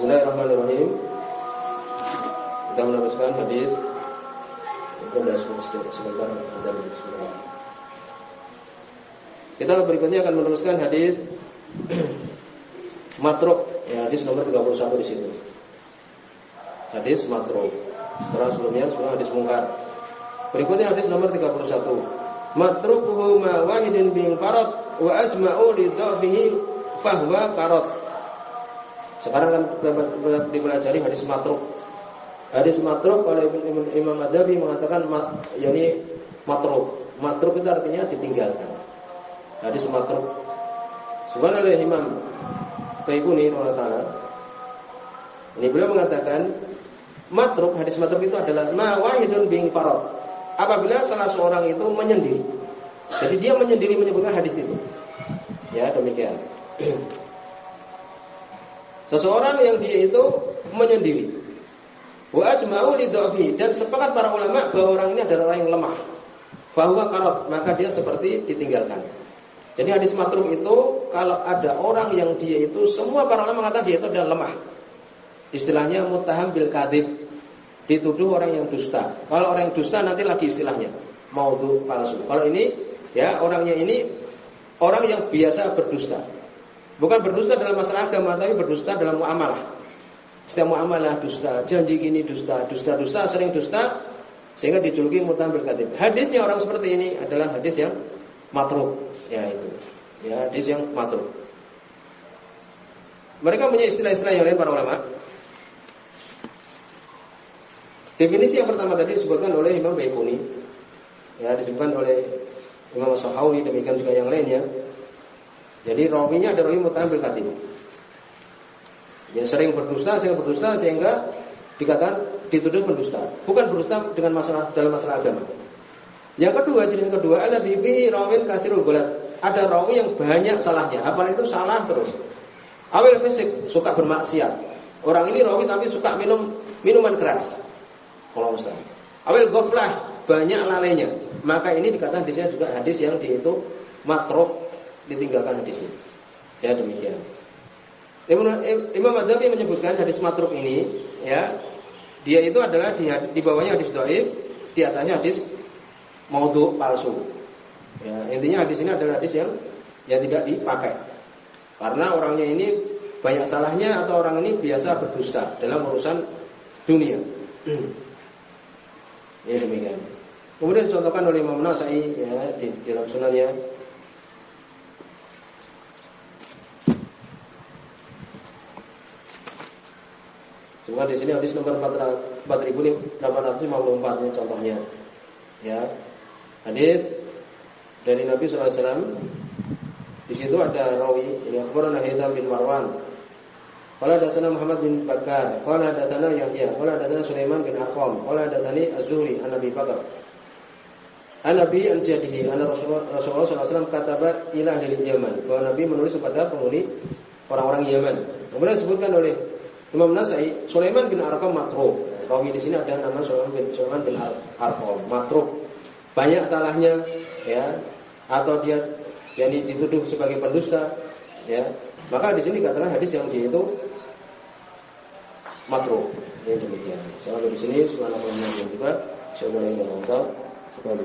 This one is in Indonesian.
Bismillahirrahmanirrahim. Kita meneruskan hadis. Sudah sebentar Kita berikutnya akan meneruskan hadis matruk ya hadis nomor 31 di situ. Hadis matruk. Setelah sebelumnya sudah hadis mungkar. Berikutnya hadis nomor 31. Matrukuhu ma wahidin bing farad wa ajma'u li dhafihi fahwa karat. Sekarang kan dipelajari hadis matruk. Hadis matruk oleh Imam Adabi mengatakan yakni matruk. Matruk itu artinya ditinggalkan. Hadis matruk. Sebenarnya oleh Imam Baikuni taala ini beliau mengatakan matruk hadis matruk itu adalah ma wahidun bing farad. Apabila salah seorang itu menyendiri. Jadi dia menyendiri menyebutkan hadis itu. Ya, demikian. Seseorang yang dia itu menyendiri. Wa ajma'u li dan sepakat para ulama bahwa orang ini adalah orang yang lemah. Bahwa karat, maka dia seperti ditinggalkan. Jadi hadis matruk itu kalau ada orang yang dia itu semua para ulama mengatakan dia itu adalah lemah. Istilahnya mutaham bil kadib. Dituduh orang yang dusta. Kalau orang yang dusta nanti lagi istilahnya maudhu palsu. Kalau ini ya orangnya ini orang yang biasa berdusta. Bukan berdusta dalam masalah agama tapi berdusta dalam muamalah. Setiap muamalah dusta, janji gini dusta, dusta-dusta sering dusta sehingga dijuluki mutaham bil kadib. Hadisnya orang seperti ini adalah hadis yang matruk. Ya itu. Ya, hadis yang matruk. Mereka punya istilah-istilah yang lain para ulama. Definisi yang pertama tadi disebutkan oleh Imam Baikuni. Ya, disebutkan oleh Imam Sahawi demikian juga yang lainnya. Jadi rawinya ada rawi mutabil katib. Dia sering berdusta, sering berdusta sehingga dikatakan dituduh pendusta. Bukan berdusta dengan masalah dalam masalah agama. Yang kedua, jenis kedua, ada fihi rawin kasirul gulat. Ada rawi yang banyak salahnya. Apa itu salah terus. Awil fisik suka bermaksiat. Orang ini rawi tapi suka minum minuman keras. Kalau Ustaz. Awil ghaflah banyak lalainya. Maka ini dikatakan di sini juga hadis yang di itu matruk ditinggalkan hadisnya. Ya demikian. Imam Adzhabi menyebutkan hadis matruk ini ya dia itu adalah di, di bawahnya hadis doib, di atasnya hadis maudhu palsu. Ya, intinya hadis ini adalah hadis yang yang tidak dipakai. Karena orangnya ini banyak salahnya atau orang ini biasa berdusta dalam urusan dunia. Ya demikian. Kemudian dicontohkan oleh Imam Nasai ya di dalam sunannya Cuma di sini hadis nomor 4854 ini contohnya. Ya. Hadis dari Nabi SAW di situ ada rawi ini akhbarana Hizam bin Marwan Qala hadatsana Muhammad bin Bakar, qala hadatsana Yahya, qala hadatsana Sulaiman bin Arqam, qala hadatsani Az-Zuhri an Nabi Bakar. An Nabi an jadihi anna Rasulullah sallallahu alaihi wasallam kataba ila ahli Yaman. Bahwa Nabi menulis kepada penghuni orang-orang Yaman. Kemudian disebutkan oleh Imam Nasai, Sulaiman bin Arqam matruk. Rawi di sini ada nama Sulaiman bin Sulaiman bin Arqam matruk. Banyak salahnya ya atau dia yakni dituduh sebagai pendusta ya. Maka di sini katakan hadis yang dia itu makruh. Ini demikian. Sampai di sini subhanallah juga. Mulai dengan sebab